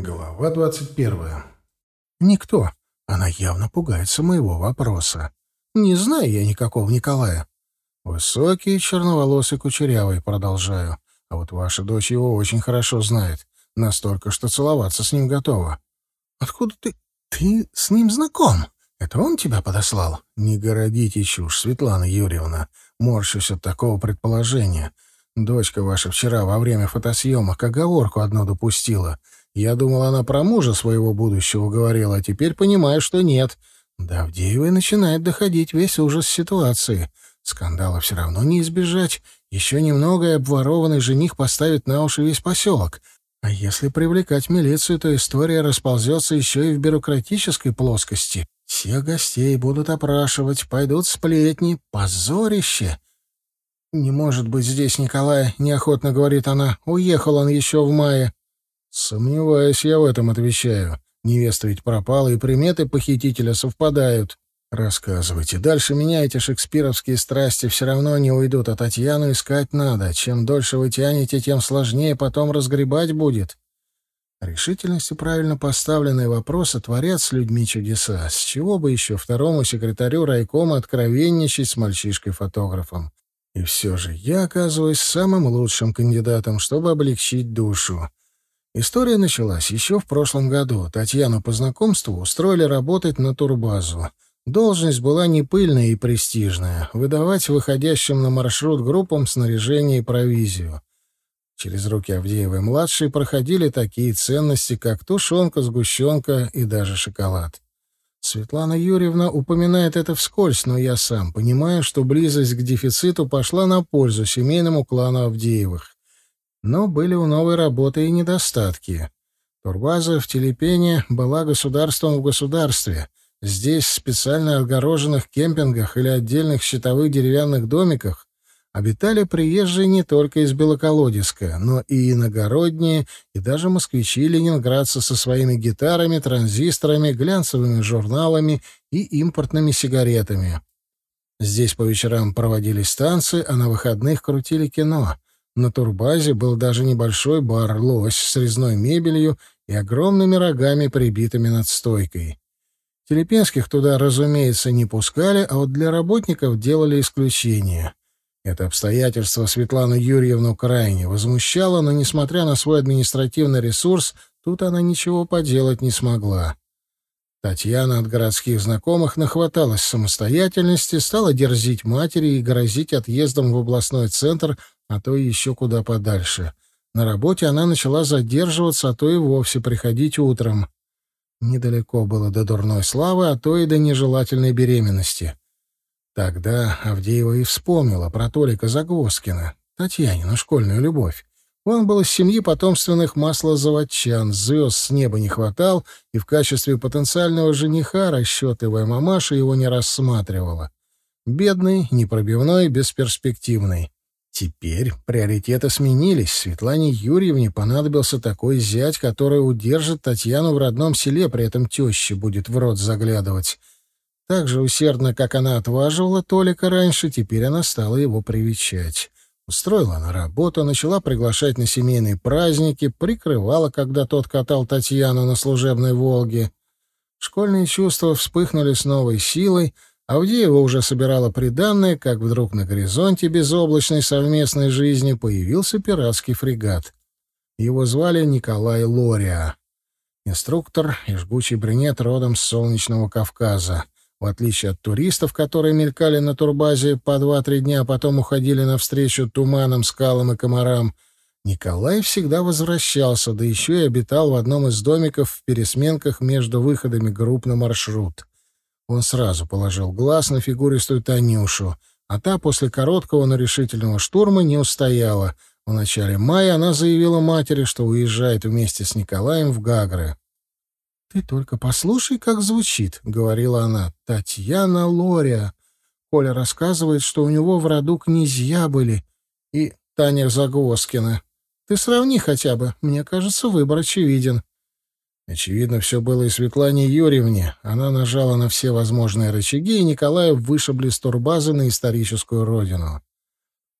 Глава двадцать первая. Никто. Она явно пугается моего вопроса. Не знаю я никакого Николая. Высокий, черноволосый, кучерявый, продолжаю. А вот ваша дочь его очень хорошо знает. Настолько, что целоваться с ним готова. Откуда ты... Ты с ним знаком? Это он тебя подослал? Не городите чушь, Светлана Юрьевна. Морщусь от такого предположения. Дочка ваша вчера во время фотосъемок оговорку одну допустила — я думал, она про мужа своего будущего говорила, а теперь понимаю, что нет. До Авдеевой начинает доходить весь ужас ситуации. Скандала все равно не избежать. Еще немного, и обворованный жених поставит на уши весь поселок. А если привлекать милицию, то история расползется еще и в бюрократической плоскости. Все гостей будут опрашивать, пойдут сплетни. Позорище! «Не может быть здесь Николая», — неохотно говорит она. «Уехал он еще в мае». Сомневаюсь я в этом, отвечаю. Невеста ведь пропала, и приметы похитителя совпадают. Рассказывайте. Дальше меня эти шекспировские страсти все равно не уйдут, а Татьяну искать надо. Чем дольше вы тянете, тем сложнее потом разгребать будет. Решительность и правильно поставленные вопросы творят с людьми чудеса. С чего бы еще второму секретарю райкома откровенничать с мальчишкой-фотографом? И все же я оказываюсь самым лучшим кандидатом, чтобы облегчить душу. История началась еще в прошлом году. Татьяну по знакомству устроили работать на турбазу. Должность была не пыльная и престижная — выдавать выходящим на маршрут группам снаряжение и провизию. Через руки Авдеевой-младшей проходили такие ценности, как тушенка, сгущенка и даже шоколад. Светлана Юрьевна упоминает это вскользь, но я сам понимаю, что близость к дефициту пошла на пользу семейному клану Авдеевых. Но были у новой работы и недостатки. Турбаза в Телепене была государством в государстве. Здесь, в специально отгороженных кемпингах или отдельных щитовых деревянных домиках, обитали приезжие не только из Белоколодиска, но и иногородние, и даже москвичи и ленинградцы со своими гитарами, транзисторами, глянцевыми журналами и импортными сигаретами. Здесь по вечерам проводились танцы, а на выходных крутили кино — на турбазе был даже небольшой бар «Лось» с резной мебелью и огромными рогами, прибитыми над стойкой. Телепинских туда, разумеется, не пускали, а вот для работников делали исключение. Это обстоятельство Светлану Юрьевну крайне возмущало, но, несмотря на свой административный ресурс, тут она ничего поделать не смогла. Татьяна от городских знакомых нахваталась самостоятельности, стала дерзить матери и грозить отъездом в областной центр а то и еще куда подальше. На работе она начала задерживаться, а то и вовсе приходить утром. Недалеко было до дурной славы, а то и до нежелательной беременности. Тогда Авдеева и вспомнила про Толика Загвоздкина, Татьянину школьную любовь. Он был из семьи потомственных маслозаводчан, звезд с неба не хватал, и в качестве потенциального жениха расчетливая мамаша его не рассматривала. Бедный, непробивной, бесперспективный. Теперь приоритеты сменились. Светлане Юрьевне понадобился такой зять, который удержит Татьяну в родном селе, при этом теща будет в рот заглядывать. Так же усердно, как она отваживала Толика раньше, теперь она стала его привечать. Устроила на работу, начала приглашать на семейные праздники, прикрывала, когда тот катал Татьяну на служебной «Волге». Школьные чувства вспыхнули с новой силой — Авдеева уже собирала приданное, как вдруг на горизонте безоблачной совместной жизни появился пиратский фрегат. Его звали Николай Лориа. Инструктор и жгучий брюнет родом с солнечного Кавказа. В отличие от туристов, которые мелькали на турбазе по два-три дня, а потом уходили навстречу туманам, скалам и комарам, Николай всегда возвращался, да еще и обитал в одном из домиков в пересменках между выходами групп на маршрут. Он сразу положил глаз на фигуристую Танюшу, а та после короткого, но решительного штурма не устояла. В начале мая она заявила матери, что уезжает вместе с Николаем в Гагры. «Ты только послушай, как звучит», — говорила она. «Татьяна Лория». Коля рассказывает, что у него в роду князья были. И Таня Загвоздкина. Ты сравни хотя бы. Мне кажется, выбор очевиден. Очевидно, все было и Светлане Юрьевне. Она нажала на все возможные рычаги, и Николаев вышибли с турбазы на историческую родину.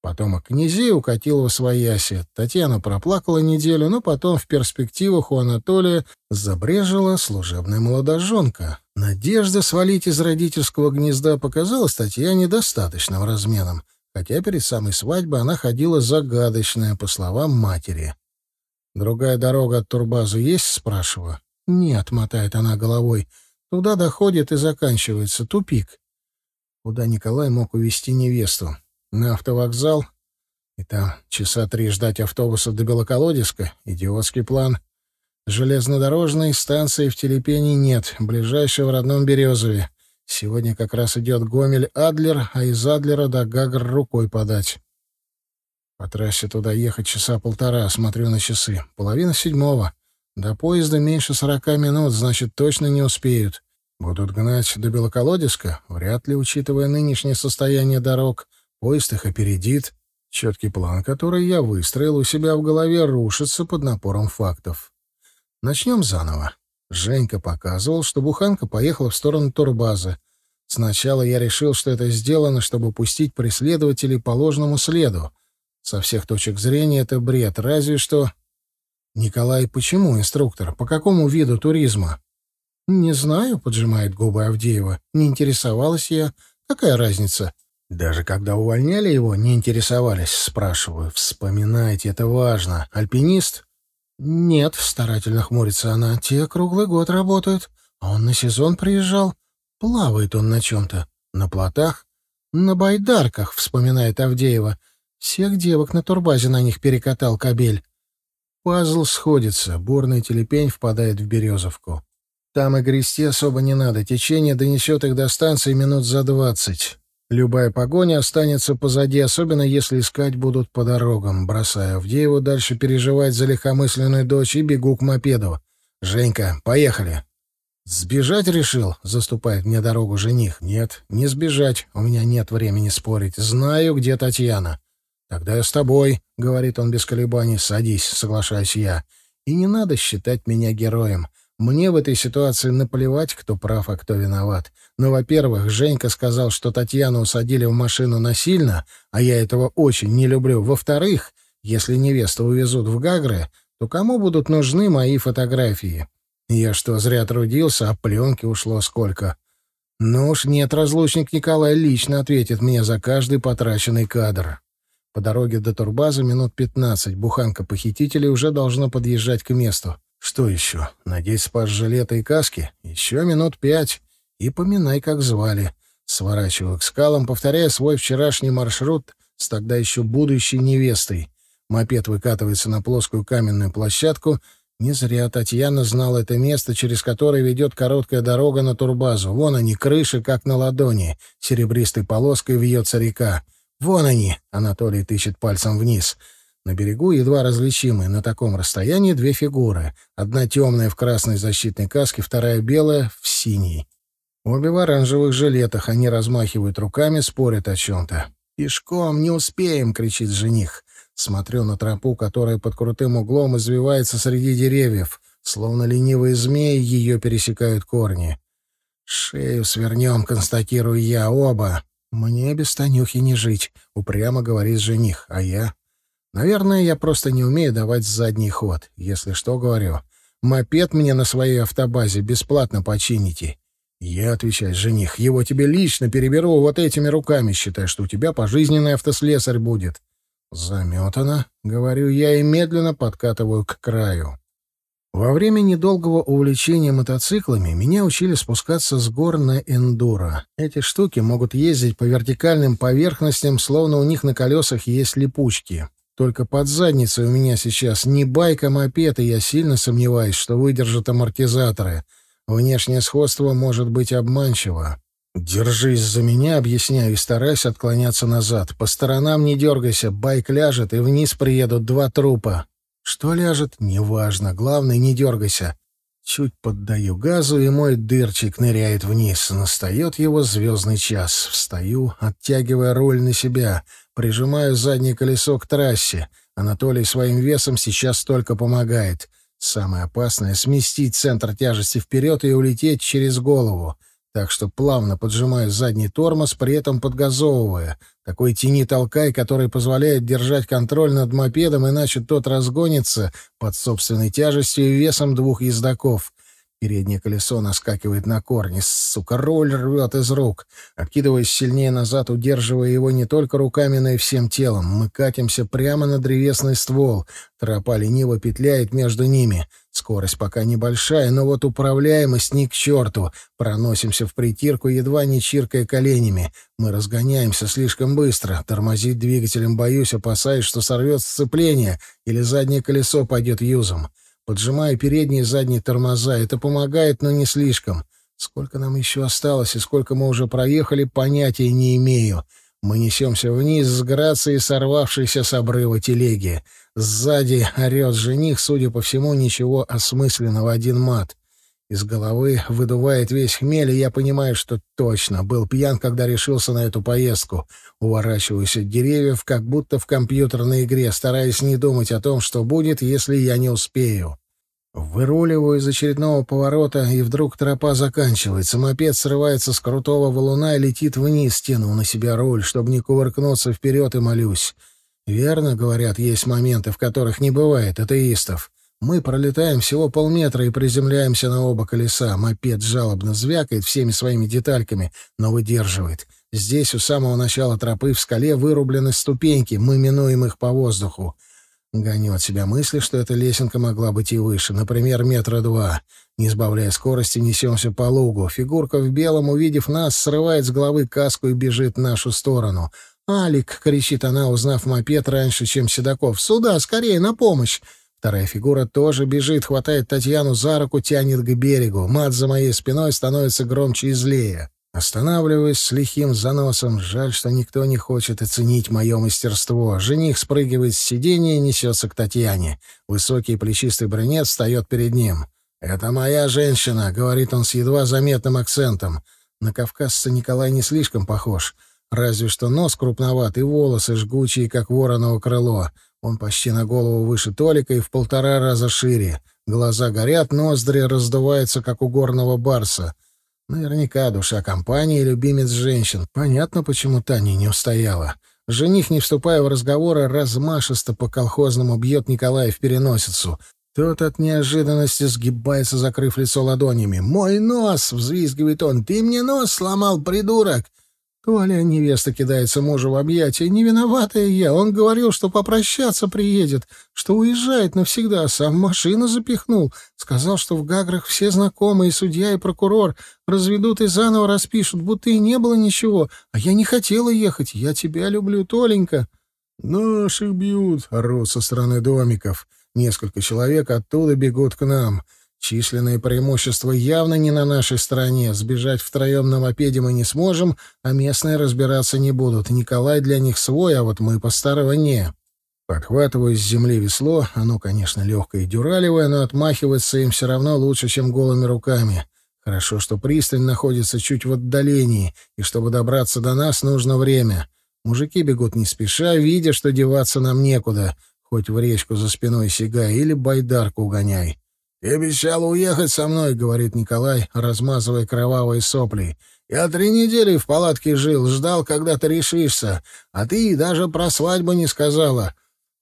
Потомок князей укатил во свояси. Татьяна проплакала неделю, но потом в перспективах у Анатолия забрежила служебная молодоженка. Надежда свалить из родительского гнезда показалась Татьяне достаточным разменом, хотя перед самой свадьбой она ходила загадочная, по словам матери. «Другая дорога от турбазы есть?» — спрашиваю. «Нет», — мотает она головой. «Туда доходит и заканчивается. Тупик». Куда Николай мог увезти невесту? на автовокзал и там часа три ждать автобуса до Белоколодеска — идиотский план. Железнодорожной станции в Телепени нет, ближайшей в родном Березове. Сегодня как раз идет Гомель-Адлер, а из Адлера до Гагр рукой подать. По трассе туда ехать часа полтора, смотрю на часы. Половина седьмого. До поезда меньше сорока минут, значит, точно не успеют. Будут гнать до Белоколодеска? Вряд ли, учитывая нынешнее состояние дорог. Поезд их опередит. Четкий план, который я выстроил у себя в голове, рушится под напором фактов. Начнем заново. Женька показывал, что буханка поехала в сторону турбазы. Сначала я решил, что это сделано, чтобы пустить преследователей по ложному следу. Со всех точек зрения это бред, разве что... «Николай, почему инструктор? По какому виду туризма?» «Не знаю», — поджимает губы Авдеева. «Не интересовалась я. Какая разница? Даже когда увольняли его, не интересовались, спрашиваю. Вспоминайте, это важно. Альпинист? Нет, старательно хмурится она. Те круглый год работают. А он на сезон приезжал. Плавает он на чем-то. На плотах? На байдарках, вспоминает Авдеева. Всех девок на турбазе на них перекатал кабель. Пазл сходится. Бурный телепень впадает в Березовку. Там и грести особо не надо. Течение донесет их до станции минут за двадцать. Любая погоня останется позади, особенно если искать будут по дорогам. Бросаю Авдееву дальше переживать за легкомысленную дочь и бегу к мопеду. «Женька, поехали!» «Сбежать решил?» — заступает мне дорогу жених. «Нет, не сбежать. У меня нет времени спорить. Знаю, где Татьяна». «Тогда я с тобой», — говорит он без колебаний. «Садись», — соглашаюсь я. «И не надо считать меня героем. Мне в этой ситуации наплевать, кто прав, а кто виноват. Но, во-первых, Женька сказал, что Татьяну усадили в машину насильно, а я этого очень не люблю. Во-вторых, если невесту увезут в Гагры, то кому будут нужны мои фотографии? Я что, зря трудился, а пленки ушло сколько? Ну уж нет, разлучник Николай лично ответит мне за каждый потраченный кадр. По дороге до турбазы минут пятнадцать буханка похитителей уже должна подъезжать к месту. Что еще? Надеть спас-жилеты и каски? Еще минут пять. И поминай, как звали. Сворачиваю к скалам, повторяя свой вчерашний маршрут с тогда еще будущей невестой. Мопед выкатывается на плоскую каменную площадку. Не зря Татьяна знала это место, через которое ведет короткая дорога на турбазу. Вон они, крыши, как на ладони. Серебристой полоской вьется река. «Вон они!» — Анатолий тычет пальцем вниз — на берегу едва различимы на таком расстоянии две фигуры. Одна темная в красной защитной каске, вторая белая в синей. Обе в оранжевых жилетах, они размахивают руками, спорят о чем-то. «Пешком не успеем!» — кричит жених. Смотрю на тропу, которая под крутым углом извивается среди деревьев. Словно ленивые змеи ее пересекают корни. «Шею свернем», — констатирую я, оба. «Мне без Танюхи не жить», — упрямо говорит жених. А я? Наверное, я просто не умею давать задний ход. Если что, говорю. Мопед мне на своей автобазе бесплатно почините. Я отвечаю, жених, его тебе лично переберу вот этими руками, считай, что у тебя пожизненный автослесарь будет. Заметано, говорю я и медленно подкатываю к краю. Во время недолгого увлечения мотоциклами меня учили спускаться с гор на эндуро. Эти штуки могут ездить по вертикальным поверхностям, словно у них на колесах есть липучки. Только под задницей у меня сейчас не байка, а мопед, и я сильно сомневаюсь, что выдержат амортизаторы. Внешнее сходство может быть обманчиво. Держись за меня, объясняю, и старайся отклоняться назад. По сторонам не дергайся, байк ляжет, и вниз приедут два трупа. Что ляжет? Неважно. Главное, не дергайся. Чуть поддаю газу, и мой дырчик ныряет вниз. Настает его звездный час. Встаю, оттягивая руль на себя — Прижимаю заднее колесо к трассе. Анатолий своим весом сейчас только помогает. Самое опасное — сместить центр тяжести вперед и улететь через голову. Так что плавно поджимаю задний тормоз, при этом подгазовывая. Такой тяни-толкай, который позволяет держать контроль над мопедом, иначе тот разгонится под собственной тяжестью и весом двух ездаков. Переднее колесо наскакивает на корни. Сука, руль рвет из рук. Откидываясь сильнее назад, удерживая его не только руками, но и всем телом. Мы катимся прямо на древесный ствол. Тропа лениво петляет между ними. Скорость пока небольшая, но вот управляемость ни к черту. Проносимся в притирку, едва не чиркая коленями. Мы разгоняемся слишком быстро. Тормозить двигателем боюсь, опасаясь, что сорвет сцепление или заднее колесо пойдет юзом. Поджимаю передние и задние тормоза. Это помогает, но не слишком. Сколько нам еще осталось и сколько мы уже проехали, понятия не имею. Мы несемся вниз с грацией сорвавшейся с обрыва телеги. Сзади орет жених, судя по всему, ничего осмысленного, один мат. Из головы выдувает весь хмель, и я понимаю, что точно был пьян, когда решился на эту поездку. Уворачиваюсь от деревьев, как будто в компьютерной игре, стараясь не думать о том, что будет, если я не успею. Выруливаю из очередного поворота, и вдруг тропа заканчивается. Мопед срывается с крутого валуна и летит вниз, тянул на себя руль, чтобы не кувыркнуться вперед, и молюсь. Верно, говорят, есть моменты, в которых не бывает атеистов. Мы пролетаем всего полметра и приземляемся на оба колеса. Мопед жалобно звякает всеми своими детальками, но выдерживает. Здесь у самого начала тропы в скале вырублены ступеньки, мы минуем их по воздуху. Гоню от себя мысли, что эта лесенка могла быть и выше, например, метра два. Не сбавляя скорости, несемся по лугу. Фигурка в белом, увидев нас, срывает с головы каску и бежит в нашу сторону. «Алик!» — кричит она, узнав мопед раньше, чем Седоков. «Сюда, скорее, на помощь!» Вторая фигура тоже бежит, хватает Татьяну за руку, тянет к берегу. Мат за моей спиной становится громче и злее. Останавливаюсь с лихим заносом. Жаль, что никто не хочет оценить мое мастерство. Жених спрыгивает с сиденья и несется к Татьяне. Высокий плечистый брюнет встает перед ним. «Это моя женщина», — говорит он с едва заметным акцентом. На кавказца Николай не слишком похож. Разве что нос крупноват и волосы жгучие, как вороново крыло. Он почти на голову выше Толика и в полтора раза шире. Глаза горят, ноздри раздуваются, как у горного барса. Наверняка душа компании любимец женщин. Понятно, почему Таня не устояла. Жених, не вступая в разговоры, размашисто по-колхозному бьет Николая в переносицу. Тот от неожиданности сгибается, закрыв лицо ладонями. «Мой нос!» — взвизгивает он. «Ты мне нос сломал, придурок!» Толя, невеста, кидается мужу в объятия. Не виноватая я. Он говорил, что попрощаться приедет, что уезжает навсегда, сам машину запихнул. Сказал, что в Гаграх все знакомые, судья, и прокурор. Разведут и заново распишут, будто и не было ничего. А я не хотела ехать. Я тебя люблю, Толенька. Наших бьют, орут со стороны домиков. Несколько человек оттуда бегут к нам. Численное преимущество явно не на нашей стороне. Сбежать втроем на мопеде мы не сможем, а местные разбираться не будут. Николай для них свой, а вот мы по стороне. Подхватываю с земли весло. Оно, конечно, легкое и дюралевое, но отмахиваться им все равно лучше, чем голыми руками. Хорошо, что пристань находится чуть в отдалении, и чтобы добраться до нас, нужно время. Мужики бегут не спеша, видя, что деваться нам некуда. Хоть в речку за спиной сигай или байдарку угоняй. «Ты обещал уехать со мной», — говорит Николай, размазывая кровавые сопли. «Я три недели в палатке жил, ждал, когда ты решишься, а ты даже про свадьбу не сказала».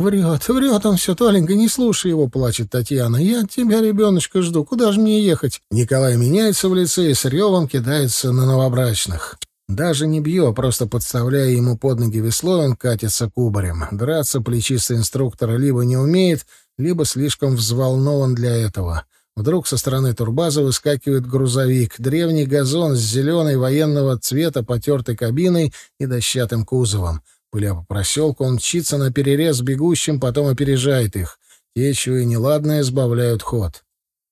«Врет, врет он все, Толенька, не слушай его», — плачет Татьяна. «Я от тебя, ребеночка, жду. Куда же мне ехать?» Николай меняется в лице и с ревом кидается на новобрачных. Даже не бью, а просто подставляя ему под ноги весло, он катится кубарем. Драться плечистый инструктор либо не умеет, либо слишком взволнован для этого. Вдруг со стороны турбаза выскакивает грузовик, древний газон с зеленой военного цвета потертой кабиной и дощатым кузовом. Пыля по проселку, он мчится на перерез бегущим, потом опережает их. Те, чуя неладное, сбавляют ход.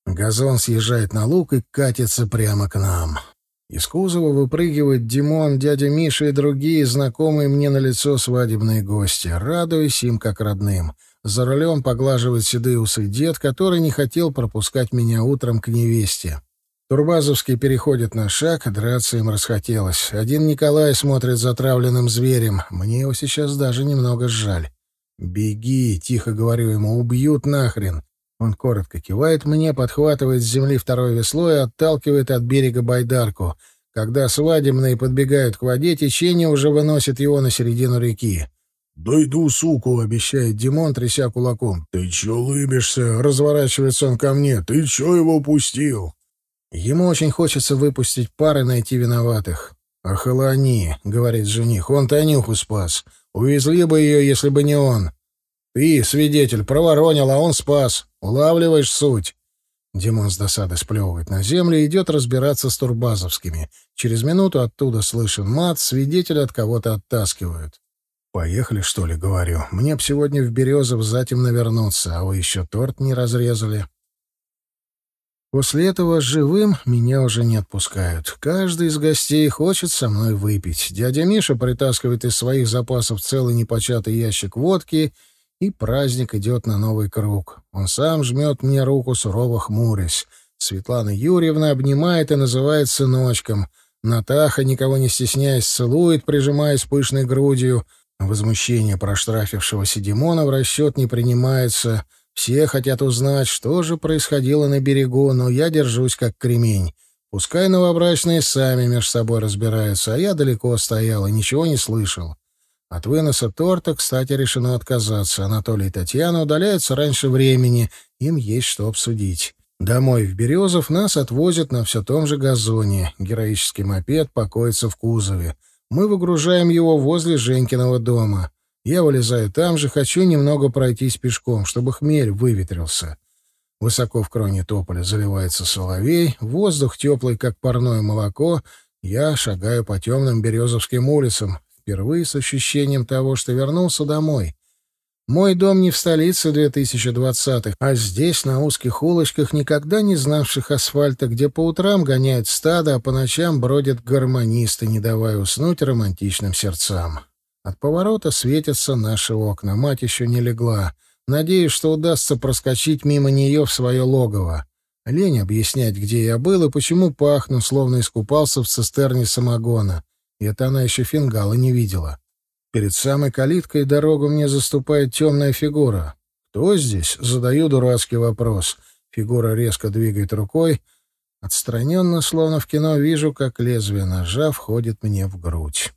Газон съезжает на луг и катится прямо к нам. Из кузова выпрыгивают Димон, дядя Миша и другие знакомые мне на лицо свадебные гости. Радуюсь им как родным. За рулем поглаживает седые усы дед, который не хотел пропускать меня утром к невесте. Турбазовский переходит на шаг, драться им расхотелось. Один Николай смотрит затравленным зверем. Мне его сейчас даже немного жаль. «Беги!» — тихо говорю ему. «Убьют нахрен!» Он коротко кивает мне, подхватывает с земли второе весло и отталкивает от берега байдарку. Когда свадебные подбегают к воде, течение уже выносит его на середину реки. «Дойду, суку!» — обещает Димон, тряся кулаком. «Ты чё лыбишься?» — разворачивается он ко мне. «Ты чё его упустил?» Ему очень хочется выпустить пар и найти виноватых. «Охолони», — говорит жених, — «он Танюху спас. Увезли бы ее, если бы не он. Ты, свидетель, проворонил, а он спас. Улавливаешь суть?» Димон с досады сплевывает на землю и идет разбираться с турбазовскими. Через минуту оттуда слышен мат, свидетеля от кого-то оттаскивают. «Поехали, что ли?» — говорю. «Мне б сегодня в Березов затем вернуться, а вы еще торт не разрезали». После этого живым меня уже не отпускают. Каждый из гостей хочет со мной выпить. Дядя Миша притаскивает из своих запасов целый непочатый ящик водки, и праздник идет на новый круг. Он сам жмет мне руку, сурово хмурясь. Светлана Юрьевна обнимает и называет сыночком. Натаха, никого не стесняясь, целует, прижимаясь пышной грудью. Возмущение проштрафившегося Димона в расчет не принимается. Все хотят узнать, что же происходило на берегу, но я держусь как кремень. Пускай новобрачные сами между собой разбираются, а я далеко стоял и ничего не слышал. От выноса торта, кстати, решено отказаться. Анатолий и Татьяна удаляются раньше времени, им есть что обсудить. Домой в Березов нас отвозят на все том же газоне. Героический мопед покоится в кузове. Мы выгружаем его возле Женькиного дома. Я вылезаю там же, хочу немного пройтись пешком, чтобы хмель выветрился. Высоко в кроне тополя заливается соловей, воздух теплый, как парное молоко. Я шагаю по темным березовским улицам, впервые с ощущением того, что вернулся домой. Мой дом не в столице 2020-х, а здесь, на узких улочках, никогда не знавших асфальта, где по утрам гоняют стадо, а по ночам бродят гармонисты, не давая уснуть романтичным сердцам. От поворота светятся наши окна. Мать еще не легла. Надеюсь, что удастся проскочить мимо нее в свое логово. Лень объяснять, где я был и почему пахну, словно искупался в цистерне самогона. И это она еще фингала не видела. Перед самой калиткой дорогу мне заступает темная фигура. «Кто здесь?» — задаю дурацкий вопрос. Фигура резко двигает рукой. Отстраненно, словно в кино, вижу, как лезвие ножа входит мне в грудь.